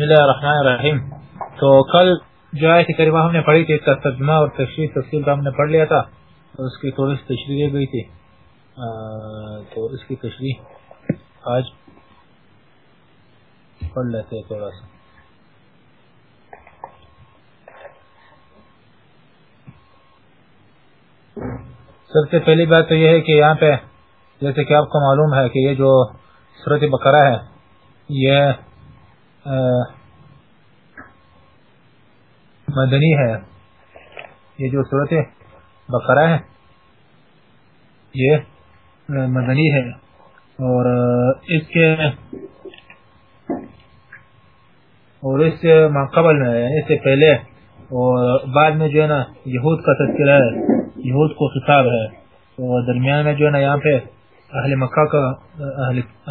بسم اللہ الرحمن الرحیم۔ تو کل جو آیت کریمہ ہم نے پڑھی تھی، اس کا ترجمہ اور تشریح تفصیل کا ہم نے پڑھ لیا تھا اس کی تھوڑی سی تشریح گئی تھی۔ تو اس کی تشریح آج پڑھ لیتے تھوڑا سا۔ سب سے پہلی بات تو یہ ہے کہ یہاں پہ جیسے کہ آپ کو معلوم ہے کہ یہ جو صورت بقرہ ہے، یہ مدنی ہے۔ یہ جو صورت بقرہ ہے، یہ مدنی ہے۔ اور اس کے اور اس سے ماقبل میں، اس سے پہلے اور بعد میں جو ہے نا، یہود کا تذکرہ ہے۔ یہود کو خطاب ہے۔ اور درمیان میں جو ہے نا، یہاں پہ اہل مکہ کا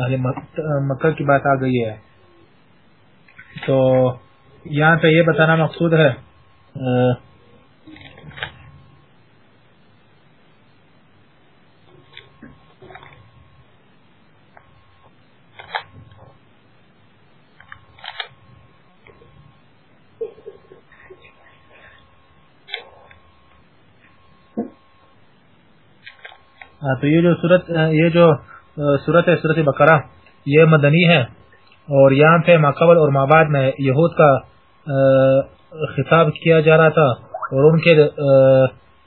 اہل مکہ کی بات آ گئی ہے۔ تو یہاں پہ یہ بتانا مقصود ہے تو یہ جو صورت یہ جو صورت ہے صورت بقرہ، یہ مدنی ہے۔ اور یہاں پہ مقبل اور مابعد میں یہود کا خطاب کیا جا رہا تھا اور ان کے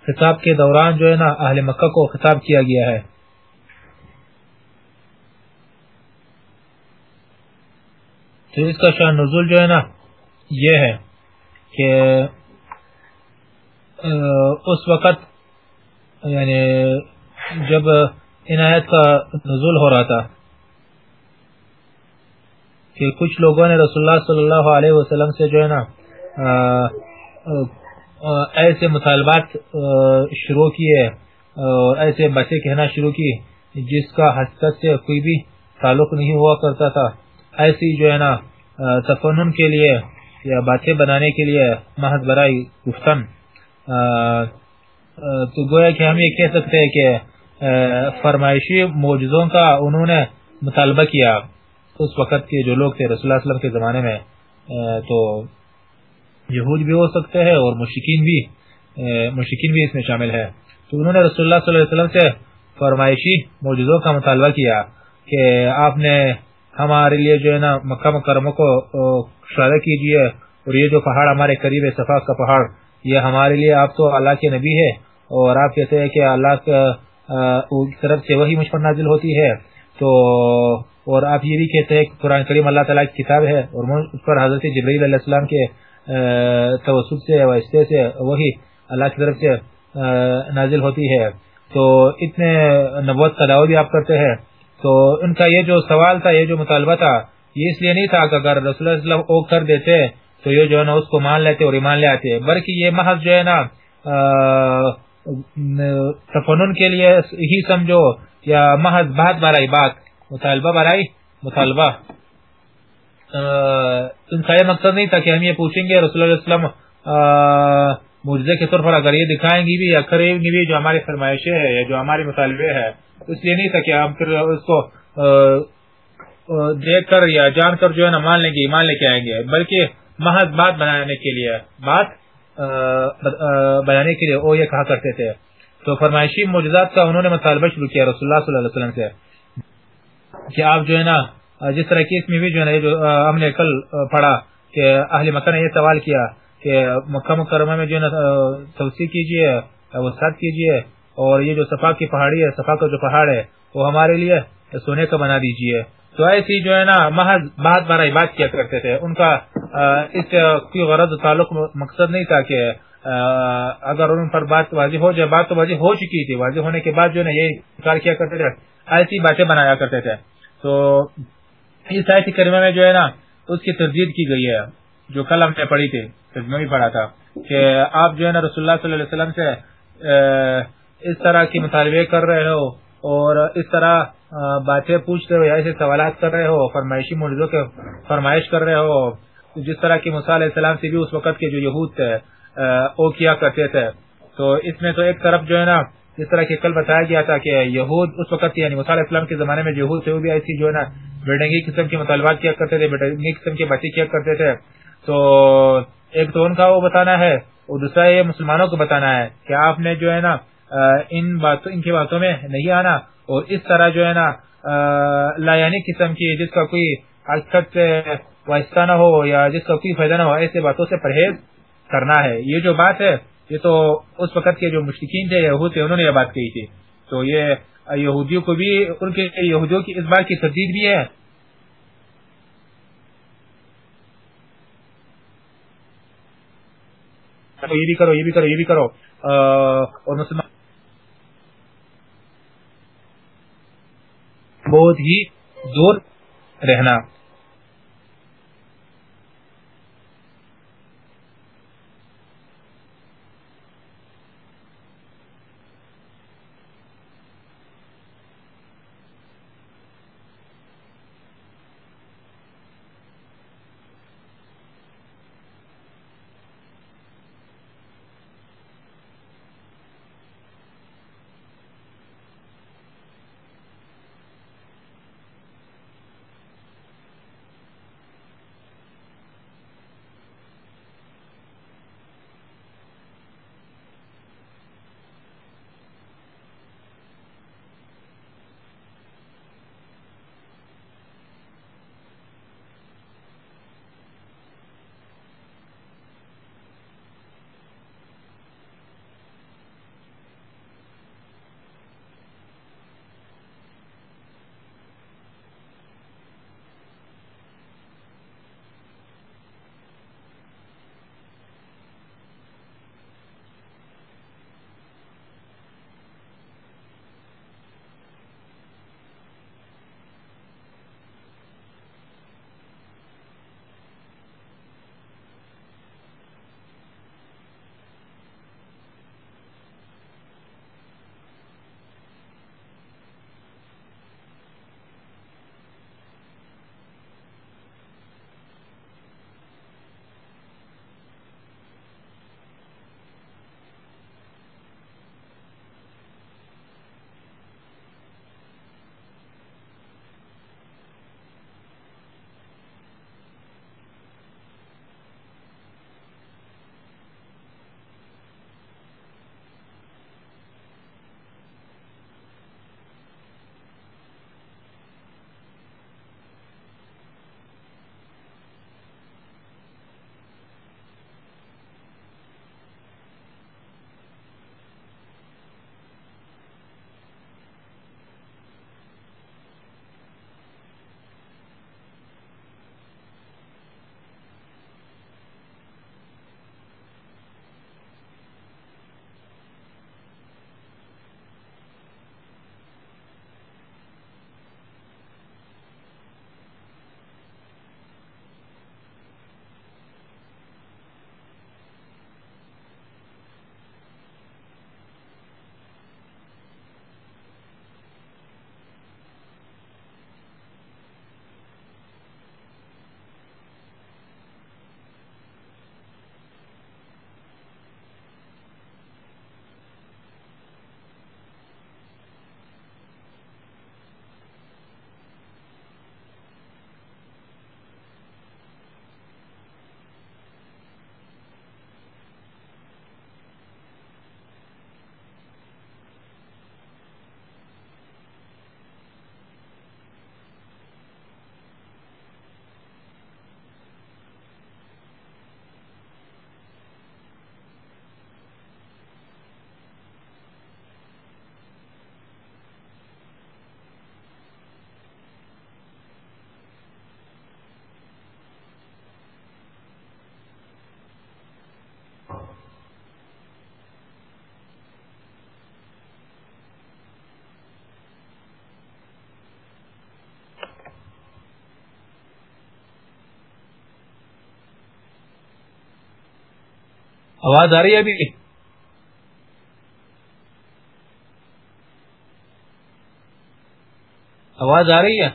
خطاب کے دوران جو ہے نا، اہل مکہ کو خطاب کیا گیا ہے۔ تو اس کا شان نزول جو ہے نا، یہ ہے کہ اس وقت یعنی جب عنایت کا نزول ہو رہا تھا۔ کہ کچھ لوگوں نے رسول اللہ صلی اللہ علیہ وسلم سے جو ہے نا ایسے مطالبات شروع کیے اور ایسے باتیں کہنا شروع کی جس کا حقیقت سے کوئی بھی تعلق نہیں ہوا کرتا تھا۔ ایسی جو ہے نا تفنن کے لیے یا باتیں بنانے کے لیے محض برائی گفتن۔ تو گویا کہ ہم یہ کہہ سکتے ہیں کہ فرمائشی موجزوں کا انہوں نے مطالبہ کیا۔ اس وقت کے جو لوگ تھے رسول اللہ علیہ وسلم کے زمانے میں تو یہود بھی ہو سکتے ہیں اور مشکین بھی مشکین بھی اس میں شامل ہے تو انہوں نے رسول اللہ صلی اللہ علیہ وسلم سے فرمائشی موجودوں کا مطالبہ کیا کہ آپ نے ہمارے لیے جو ہے نا مکہ مکرمہ کو شادہ کیجیے اور یہ جو پہاڑ ہمارے قریب ہے، صفا کا پہاڑ، یہ ہمارے لیے آپ تو اللہ کے نبی ہے اور آپ کہتے ہیں کہ اللہ کی طرف سے وہی مجھ پر نازل ہوتی ہے۔ تو اور آپ یہ بھی کہتے ہیں کہ قرآن کریم اللہ تعالیٰ کی کتاب ہے اور اس پر حضرت جبریل علیہ السلام کے توسط سے، واسطے سے وہی اللہ کی طرف سے نازل ہوتی ہے۔ تو اتنے نبوت کا دعوی بھی آپ کرتے ہیں۔ تو ان کا یہ جو سوال تھا، یہ جو مطالبہ تھا، یہ اس لیے نہیں تھا کہ اگر رسول اللہ علیہ وسلم او کر دیتے تو یہ جو ہے نا اس کو مان لیتے اور ایمان لے آتے، بلکہ یہ محض جو ہے نا تفنن کے لیے ہی سمجھو یا محض بہت بڑا بات۔ مطالبہ برائی مطالبہ ان کا یہ مقصد نہیں تھا کہ ہم یہ پوچھیں گے رسول اللہ علیہ وسلم مجزے کے طور پر اگر یہ دکھائیں گی بھی یا کریں گی بھی جو ہماری فرمائشیں ہے یا جو ہماری مطالبے ہے. اس لیے نہیں تھا کہ ہم پھر اس کو دیکھ کر یا جان کر جو ہے نا مان لیں گے، ایمان لے کے آئیں گے. بلکہ محض بات بنانے کے لیے، بات بنانے کے لیے وہ یہ کہا کرتے تھے. تو فرمائشی موجودات کا انہوں نے مطالبہ شروع کیا رسول اللہ صلی اللہ علیہ وسلم سے. کہ آپ جو ہے نا، جس طرح کی اس میں بھی جو ہے جو ہم نے کل پڑھا کہ اہل مکہ نے یہ سوال کیا کہ مکہ مکرمہ میں جو ہے نا توسیع کیجیے وسط کیجیے اور یہ جو صفا کی پہاڑی ہے، صفا کا جو پہاڑ ہے، وہ ہمارے لیے سونے کا بنا دیجیے تو ایسی جو ہے نا، محض بہت بارہ بات کیا کرتے تھے۔ ان کا اس سے کوئی غرض تعلق مقصد نہیں تھا کہ اگر ان پر بات واضح ہو جائے، بات تو واضح ہو چکی تھی۔ واضح ہونے کے بعد جو ہے نا، یہ انکار کیا کرتے تھے۔ ایسی باتیں بنایا کرتے تھے۔ تو اس آیت کریمہ میں جو ہے نا، اس کی تردید کی گئی ہے، جو کل ہم نے پڑھی تھی ترجمہ بھی پڑھا تھا، کہ آپ جو ہے نا رسول اللہ صلی اللہ علیہ وسلم سے اس طرح کی مطالبے کر رہے ہو اور اس طرح باتیں پوچھ رہے ہو یا ایسے سوالات کر رہے ہو، فرمائشی مرضوں کے فرمائش کر رہے ہو جس طرح کی علیہ السلام سے بھی اس وقت کے جو یہود تھے وہ کیا کرتے تھے۔ تو اس میں تو ایک طرف جو ہے نا جس طرح کہ کل بتایا گیا تھا کہ یہود اس وقت یعنی علیہ السلام کے زمانے میں یہود تھے وہ بھی ایسی جو ہے نا بلڈنگی قسم کے مطالبات کیا کرتے تھے، بلڈنگی قسم کی باتیں کیا کرتے تھے۔ تو ایک تو ان کا وہ بتانا ہے، اور دوسرا یہ مسلمانوں کو بتانا ہے کہ آپ نے جو ہے نا ان باتوں، ان کی باتوں میں نہیں آنا۔ اور اس طرح جو ہے نا لایانی قسم کی جس کا کوئی حقیقت وائستہ نہ ہو یا جس کا کوئی فائدہ نہ ہو، ایسے باتوں سے پرہیز کرنا ہے۔ یہ جو بات ہے یہ تو اس وقت کے جو مشرقین تھے، یہود تھے، انہوں نے یہ بات کہی تھی۔ تو یہ یہودیوں کو بھی، ان کے یہودیوں کی اس بات کی تردید بھی ہے۔ یہ بھی کرو، یہ بھی کرو، یہ بھی کرو۔ اور مسلمان بہت ہی دور رہنا۔ آواز آ رہی ہے ابھی؟ آواز آ رہی ہے؟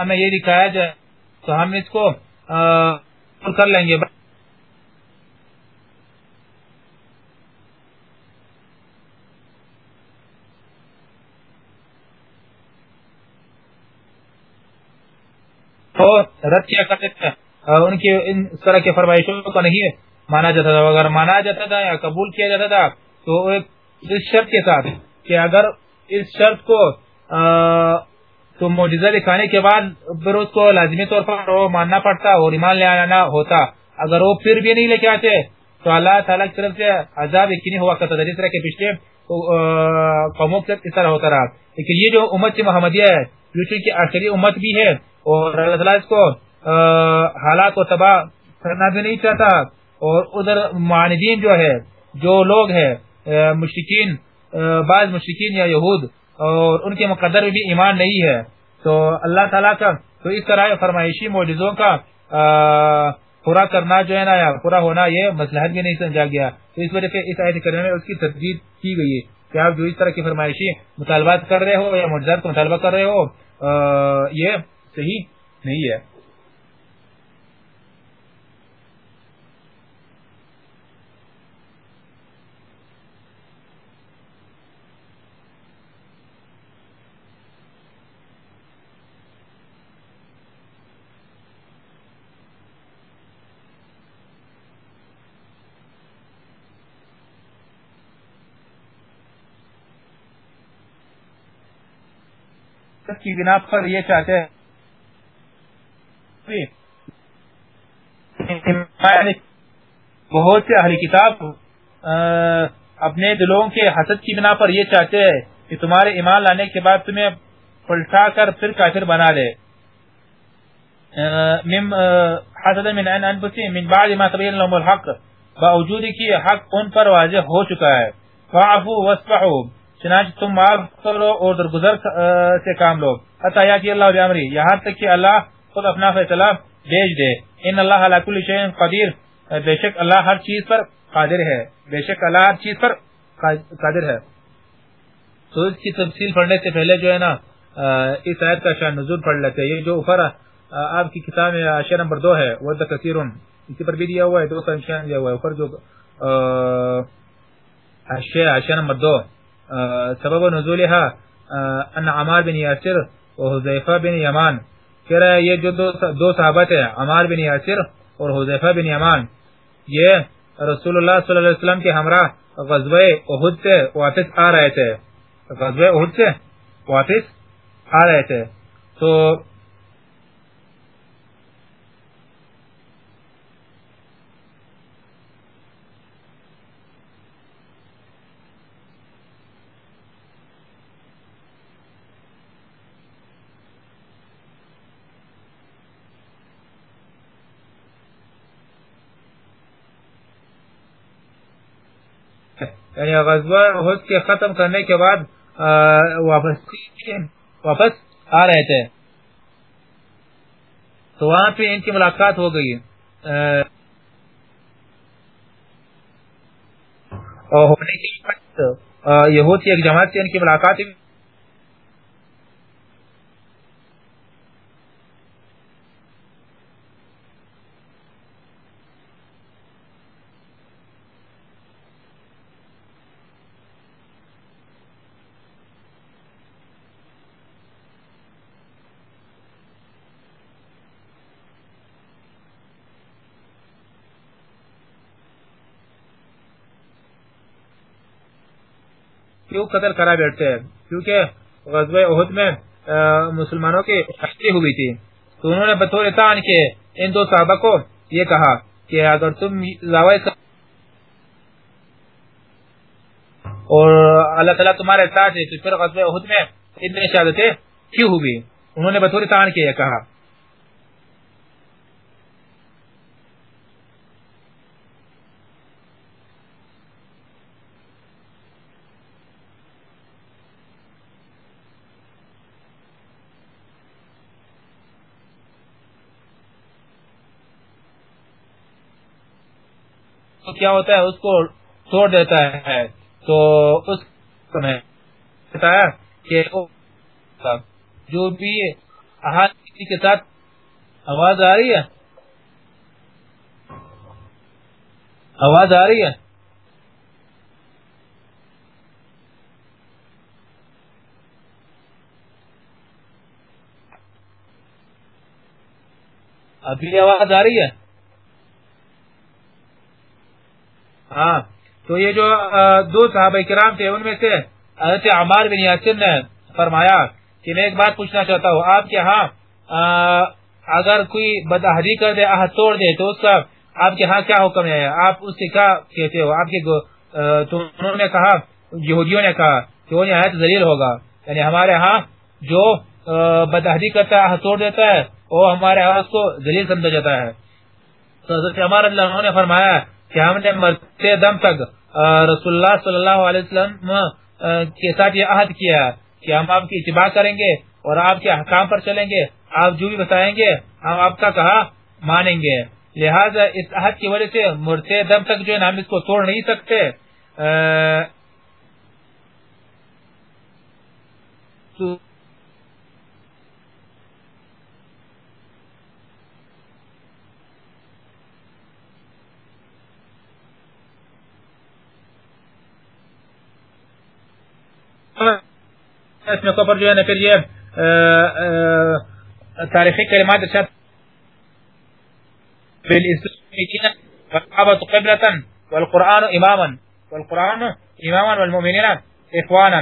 ہمیں یہ دکھایا جائے تو ہم اس کو کر لیں گے۔ رد کیا کرتے تھے۔ ان کی ان طرح کے فرمائشوں کو نہیں مانا جاتا تھا۔ اگر مانا جاتا تھا یا قبول کیا جاتا تھا، تو اس شرط کے ساتھ کہ اگر اس شرط کو تو معجزہ دکھانے کے بعد پھر اس کو لازمی طور پر وہ ماننا پڑتا اور ایمان لے آنا ہوتا۔ اگر وہ پھر بھی نہیں لے کے آتے تو اللہ تعالیٰ کی طرف سے عذاب یقینی ہوا کرتا تھا، جس طرح کے پچھلے قوموں کے اس طرح ہوتا رہا۔ لیکن یہ جو امت محمدیہ ہے، جو کی آخری امت بھی ہے اور اللہ تعالیٰ اس کو حالات کو تباہ کرنا بھی نہیں چاہتا۔ اور ادھر معاندین جو ہے، جو لوگ ہیں مشرقین بعض مشرقین یا یہود اور ان کے مقدر میں بھی ایمان نہیں ہے۔ تو اللہ تعالیٰ کا تو اس طرح فرمائشی معجزوں کا پورا کرنا جو ہے نا یا پورا ہونا یہ مسلحت بھی نہیں سمجھا گیا۔ تو اس وجہ سے اس آیت کرنے میں اس کی تجدید کی گئی ہے کہ آپ جو اس طرح کی فرمائشی مطالبات کر رہے ہو یا معجزات کو مطالبہ کر رہے ہو یہ صحیح نہیں ہے۔ کی بنا پر یہ چاہتے ہیں بہت سے اہلی کتاب اپنے دلوں کے حسد کی بنا پر یہ چاہتے ہیں کہ تمہارے ایمان لانے کے بعد تمہیں پلٹا کر پھر کافر بنا لے۔ حسد من انفسهم، من بعد ما تبين لهم الحق، باوجود کی حق ان پر واضح ہو چکا ہے۔ فاعفوا واصفحوا چنانچہ تم معاف کرو اور درگزر سے کام لو۔ حتی یاتی اللہ بعمری یہاں تک کہ اللہ خود اپنا فیصلہ بیج دے۔ ان اللہ علی کل شیء قدیر۔ بے شک اللہ ہر چیز پر قادر ہے۔ بے شک اللہ ہر چیز پر قادر ہے۔ تو اس کی تفصیل پڑھنے سے پہلے جو ہے نا اس آیت کا شان نزول پڑھ لیتے ہیں۔ یہ جو اوپر آپ کی کتاب میں اشیاء نمبر دو ہے، وہ کثیر اسی پر بھی دیا ہوا ہے، دو سو انشان دیا ہوا ہے۔ اوپر جو اشیاء اشیاء نمبر دو۔ سبب نزولها ان عمار بن یاسر و حذیفہ بن یمان کہہ رہا ہے یہ جو دو صحابت ہیں، عمار بن یاسر اور حذیفہ بن یمان، یہ رسول اللہ صلی اللہ علیہ وسلم کے ہمراہ غزوہ احد سے واپس آ رہے تھے۔ غزوہ احد سے واپس آ رہے تھے۔ تو یعنی غزوہ احد کے ختم کرنے کے بعد واپس واپس آ رہے تھے۔ تو وہاں پہ ان کی ملاقات ہو گئی۔ اور ہونے کے بعد یہود کی ایک جماعت سے ان کی ملاقات کیوں قتل کرا بیٹھتے ہیں۔ کیونکہ غزوہ احد میں مسلمانوں کی شکتی ہوئی تھی۔ تو انہوں نے بطور تان کے ان دو صحابہ کو یہ کہا کہ اگر تم اور اللہ تعالیٰ تمہارے ساتھ ہے تو پھر غزوہ احد میں اتنے شہادتیں کیوں ہوئی انہوں نے بطور تان کے یہ کہا۔ تو کیا ہوتا ہے؟ اس کو توڑ دیتا ہے۔ تو اس کہ جو بھی احادیث کے ساتھ آواز آ رہی ہے۔ آواز آ رہی ہے۔ ابھی آواز آ رہی ہے۔ ہاں تو یہ جو دو صحابہ کرام تھے، ان میں سے حضرت عمار بن یاسر نے فرمایا کہ میں ایک بات پوچھنا چاہتا ہوں، آپ کے ہاں اگر کوئی بدہری کر دے آہ توڑ دے، تو اس کا آپ کے ہاں کیا حکم ہے؟ آپ اس سے کیا کہتے ہو؟ آپ کے تو انہوں نے کہا، یہودیوں نے کہا کہ وہ نہایت ذلیل ہوگا۔ یعنی ہمارے ہاں جو بدہری کرتا ہے توڑ دیتا ہے، وہ ہمارے ہاں اس کو ذلیل سمجھا جاتا ہے۔ تو حضرت عمار اللہ نے فرمایا کہ ہم نے مرتے دم تک رسول اللہ صلی اللہ علیہ وسلم کے ساتھ یہ عہد کیا کہ ہم آپ کی اتباع کریں گے اور آپ کے حکام پر چلیں گے، آپ جو بھی بتائیں گے، ہم آپ کا کہا مانیں گے۔ لہذا اس عہد کی وجہ سے مرتے دم تک جو ہے ہم اس کو توڑ نہیں سکتے۔ اس اس میں تو پر جو ہے نا پھر یہ تاریخی کلمات ارشاد قبلة والقرآن اماما والقرآن اماما والمؤمنين اخوانا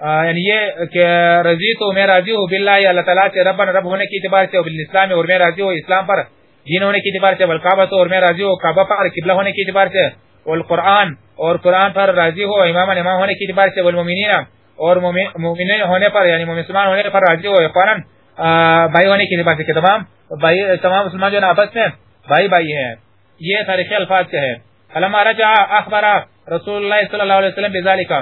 یعنی یہ کہ رضی تو میں راضی ہوں باللہ رب رب اعتبار سے بالاسلام اور میں اسلام پر دین ہونے اعتبار سے والقبة اور میں راضی ہوں کعبہ پر اعتبار سے والقرآن اور قرآن پر راضی ہو امام اعتبار سے والمؤمنین اور مومن ہونے پر یعنی مسلمان ہونے پر راضی ہو قرآن بھائی ہونے کی اعتبار سے کہ تمام بھائی، تمام مسلمان جو آپس میں بھائی بھائی ہیں۔ یہ تاریخی الفاظ سے ہے علامہ رجع اخبار رسول اللہ صلی اللہ علیہ وسلم بذالک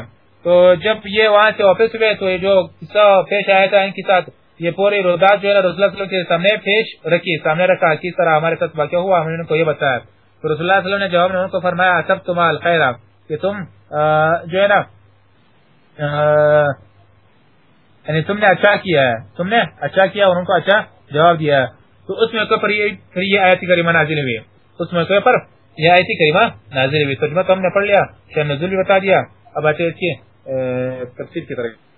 تو جب یہ وہاں سے واپس ہوئے، تو یہ جو قصہ پیش آیا تھا ان کے ساتھ، یہ پوری رودات جو ہے رسول اللہ صلی اللہ علیہ وسلم کے سامنے پیش رکھی، سامنے رکھا کس طرح ہمارے ساتھ واقع ہوا، ہم نے ان کو یہ بتایا۔ تو رسول اللہ صلی اللہ علیہ وسلم نے جواب میں ان کو فرمایا سب تمال خیر کہ تم جو ہے نا یعنی تم نے اچھا کیا ہے، تم نے اچھا کیا اور ان کو اچھا جواب دیا ہے۔ تو اس موقع پر یہ آیت کریمہ نازل ہوئی۔ اس موقع پر یہ آیت کریمہ نازل ہوئی۔ ترجمہ تو ہم نے پڑھ لیا شاید نزول بھی بتا دیا۔ اب آتے اس کی تفصیل کی طرح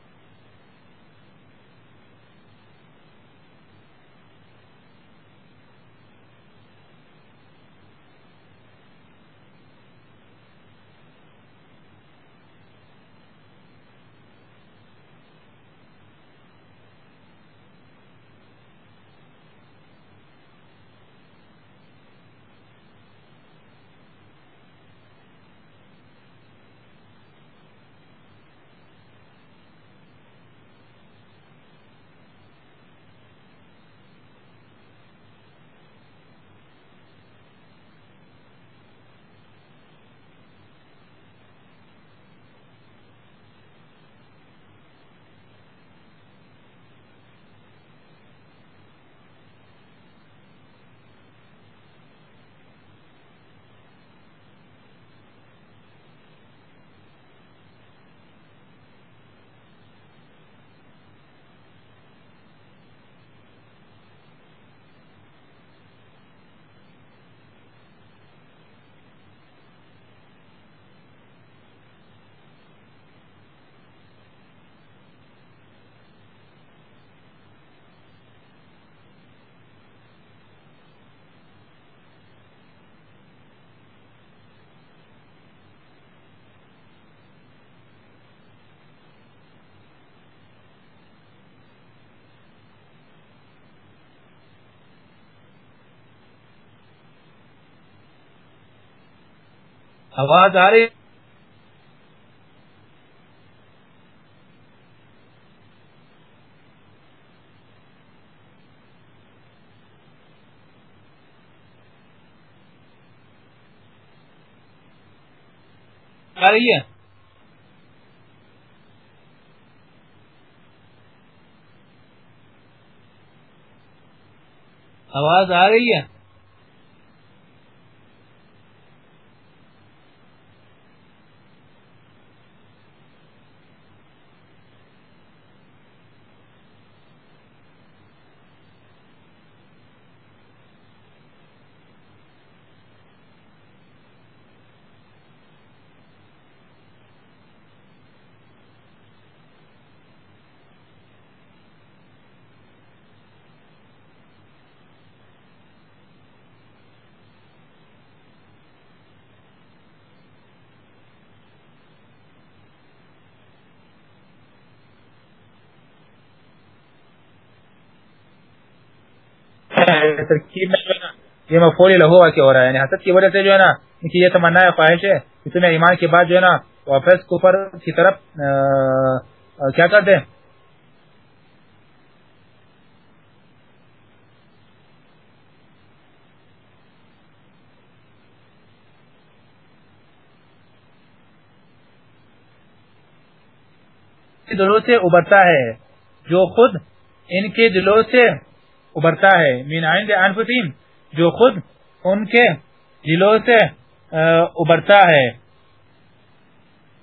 آواز آ رہی آ رہی ہے؟ آواز آ رہی ہے؟ ترکیب میں جو ہے نا یہ مفول لہو واقع ہو رہا ہے؟ یعنی حسد کی وجہ سے جو ہے نا، ان کی یہ تمنا ہے خواہش ہے کہ تمہیں ایمان کے بعد جو ہے نا، واپس کفر کی طرف کیا کر دیں دلوں سے ابھرتا ہے۔ جو خود ان کے دلوں سے ابھرتا ہے۔ مین آئند انفسهم جو خود ان کے دلوں سے ابھرتا ہے۔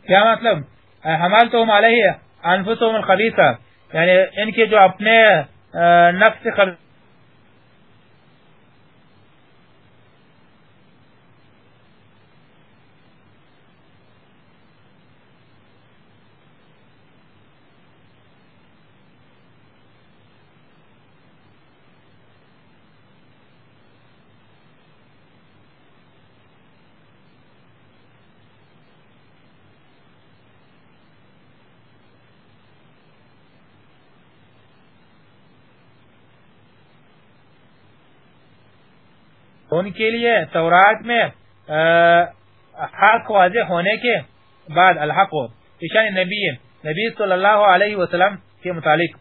کیا مطلب؟ حمال تو علیہ انفسهم الخبیثہ یعنی ان کے جو اپنے نفس ان کے لیے تورات میں حق واضح ہونے کے بعد الحق ہو۔ اشان نبی نبی صلی اللہ علیہ وسلم کے متعلق۔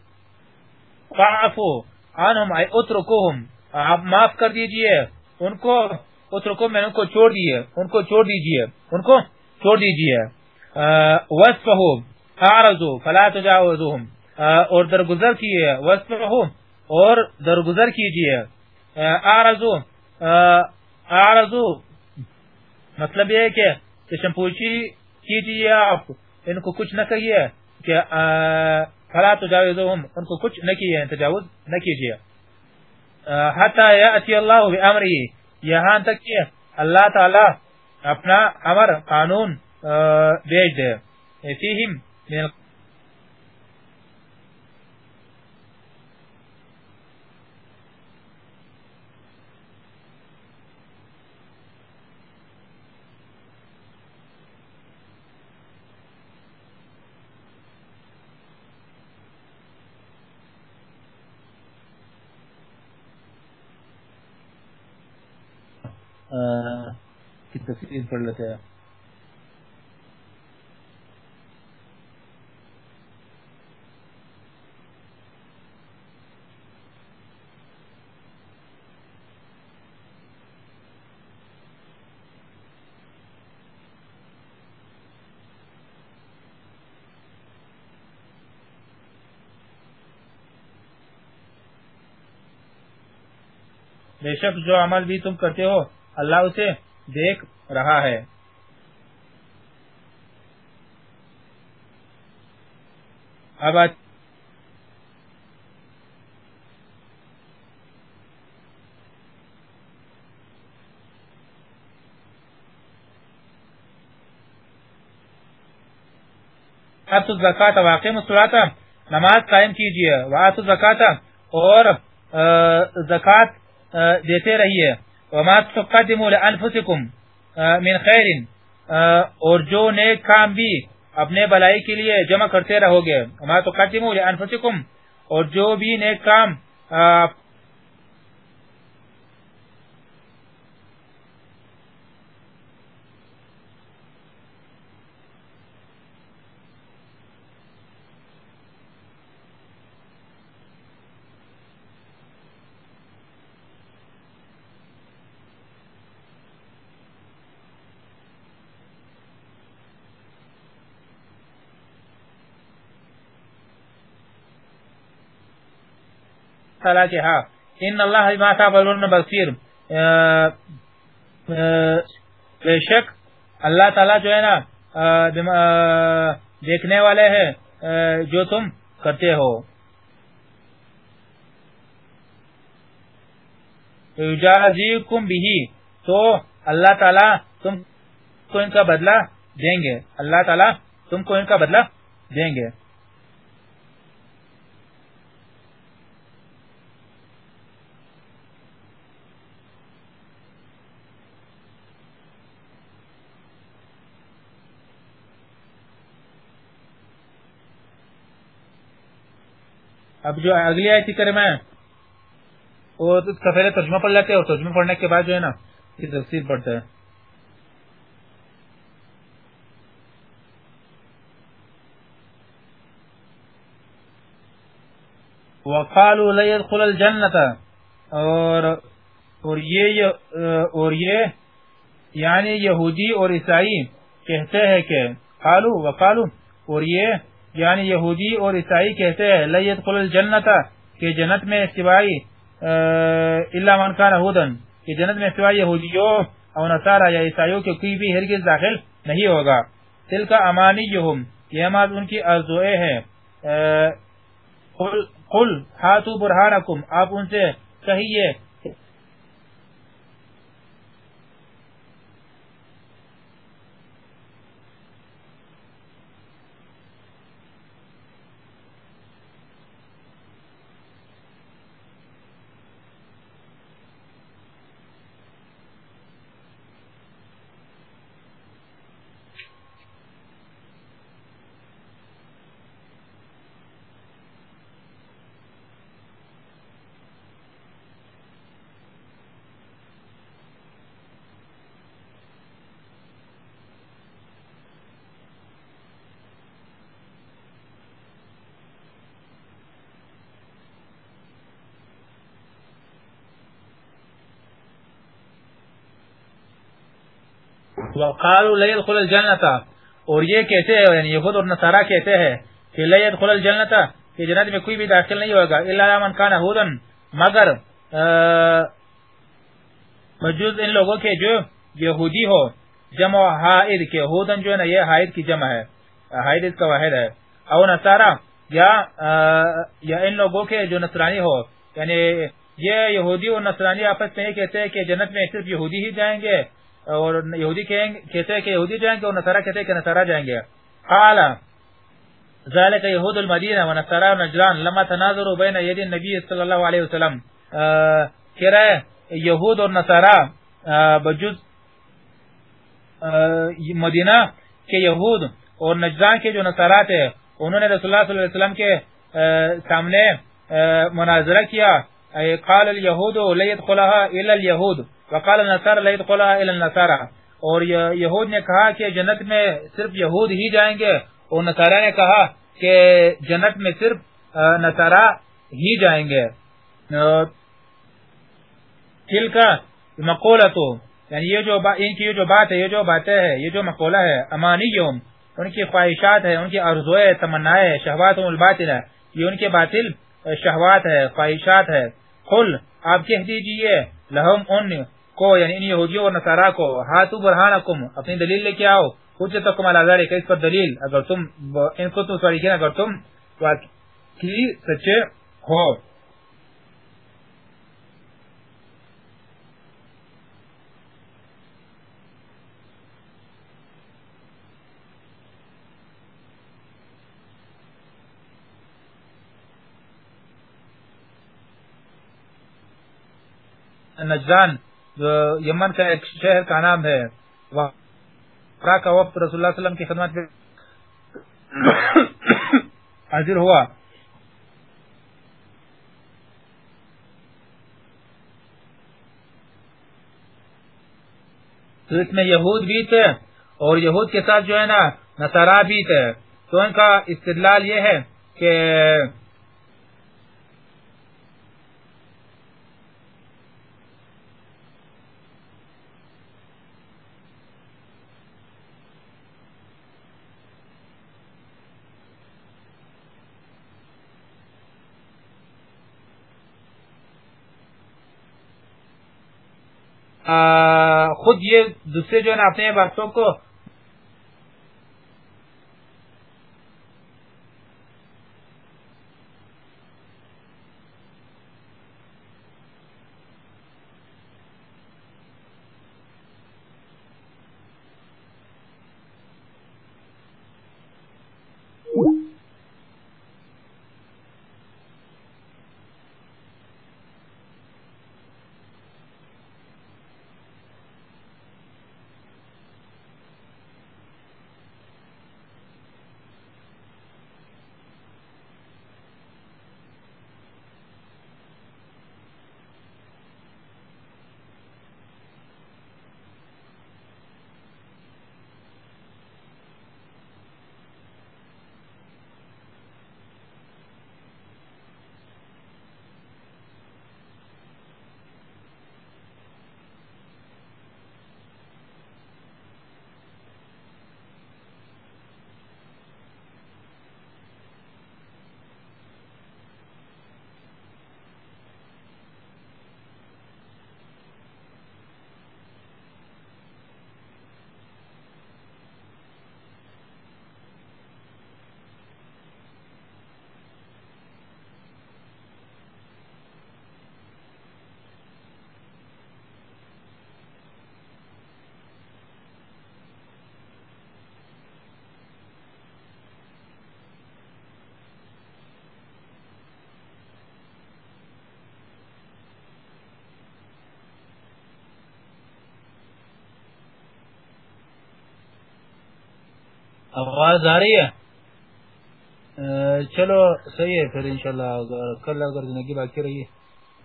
فعفو عنہم ای اترکوہم۔ آپ معاف کر دیجیے۔ ان کو، اترکو، میں ان کو چھوڑ دیئے۔ ان کو چھوڑ دیجیے۔ ان کو چھوڑ دیجیے۔ وصفہو اعرضو فلا تجاوزوہم اور درگزر کیے وصفہو اور درگزر کیجیے۔ اعرضو آرزو مطلب یہ کہ چشم پوچھی کیجیے آپ، ان کو کچھ نہ کہیے کہ فلا تجاوزهم ان کو کچھ نہ کیجیے تجاوز نہ کیجیے حتی یأتی اللہ بی امری یہاں تک کہ اللہ تعالی اپنا امر، قانون بیج دے۔ فیہم من کی تفصیل پڑھ لیتے ہیں۔ بے شک جو عمل بھی تم کرتے ہو اللہ اسے دیکھ رہا ہے۔ اب تو زکات واقع مسلاتا نماز قائم کیجیے وآت زکات اور زکات دیتے رہیے۔ وما تقدموا لانفسكم من خیر اور جو نیک کام بھی اپنے بلائی کے لیے جمع کرتے رہو گے، وما تقدموا لانفسكم اور جو بھی نیک کام تعالیٰ ان اللہ ما تعملون بصیر بے شک اللہ تعالیٰ جو ہے نا دیکھنے والے ہیں جو تم کرتے ہو۔ یجازیکم بھی تو اللہ تعالیٰ تم کو ان کا بدلہ دیں گے۔ اللہ تعالیٰ تم کو ان کا بدلہ دیں گے۔ اب جو اگلی آیت کریمہ ہے اور اس کا پہلے ترجمہ پڑھ لیتے ہیں اور ترجمہ پڑھنے کے بعد جو ہے نا یہ تفصیل پڑھتے ہیں۔ وقالوا لا يدخل الجنة۔ اور اور یہ اور یہ یعنی یہودی اور عیسائی کہتے ہیں کہ، قالوا، وقالوا، اور یہ یعنی یہودی اور عیسائی کہتے ہیں، لا يدخل الجنة کہ جنت میں سوائے الا من كان هودن کہ جنت میں سوائے یہودیوں اور نصارا یا عیسائیوں کے کوئی بھی ہرگز داخل نہیں ہوگا۔ تلک امانیہم، یہ ہمارے ان کی ارزوئے ہیں۔ قل ہاتھو برہانکم، آپ ان سے کہیے وقالوا لا يدخل الجنه اور یہ کہتے ہیں یعنی یہود اور نصارا کہتے ہیں کہ لا يدخل الجنه کہ جنت میں کوئی بھی داخل نہیں ہوگا، الا من كان هودا مگر مجوز ان لوگوں کے جو یہودی ہو، جمع حائد کے ہودن جو ہے نا، یہ حائد کی جمع ہے، حائد اس کا واحد ہے. او نصارا یا یا ان لوگوں کے جو نصرانی ہو یعنی یہ یہودی اور نصرانی آپس میں یہ کہتے ہیں کہ جنت میں صرف یہودی ہی جائیں گے اور یہودی کہتے ہیں کہ یہودی جائیں گے اور نصارہ کہتے ہیں کہ نصارہ جائیں گے۔ قال، ذلك يهود المدینہ ونصارى نجران لما تناظروا بین ید النبی صلی اللہ علیہ وسلم۔ کہہ رہے یہود اور نصارہ بجز مدینہ کے یہود اور نجران کے جو نصارہ تھے، انہوں نے رسول اللہ صلی اللہ علیہ وسلم کے سامنے مناظرہ کیا۔ قال اليهود لا يدخلها الا اليهود، وقال النصارى لا يدخلها الا النصارى. اور یہود نے کہا کہ جنت میں صرف یہود ہی جائیں گے، اور نصارہ نے کہا کہ جنت میں صرف نصارہ ہی جائیں گے. دل کا مقولہ تو یعنی یہ جو ان کی یہ جو بات ہے، یہ جو باتیں ہے یہ جو مقولہ ہے امانی یوم ان کی خواہشات ہے ان کی ارزوئے تمنائے شہوات الباطل ہے یہ ان کے باطل شہوات ہے خواہشات ہے قل، آپ کہہ دیجیے، لہم ان کو یعنی ان یہودیوں اور نصارا کو ہاتھو برہانکم، اپنی دلیل لے کے آؤ، حجتکم علی ذالک اس پر دلیل، اگر تم، ان کو تم صریحین اگر تم واقعی سچے ہو۔ نجران جو یمن کا ایک شہر کا نام ہے۔ کا وقت رسول اللہ علیہ وسلم کی خدمت میں حاضر ہوا۔ تو اس میں یہود بھی تھے اور یہود کے ساتھ جو ہے نا نصارا بھی تھے۔ تو ان کا استدلال یہ ہے کہ خود یہ دوسرے جو ہے نا اپنے باتوں کو آواز آ رہی ہے؟ چلو، صحیح ہے، پھر انشاءاللہ کل اگر زندگی باقی رہی،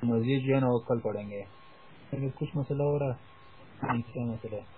مزید جو ہے نا، وہ کل پڑھیں گے۔ کچھ مسئلہ ہو رہا ہے۔ کیا مسئلہ ہے؟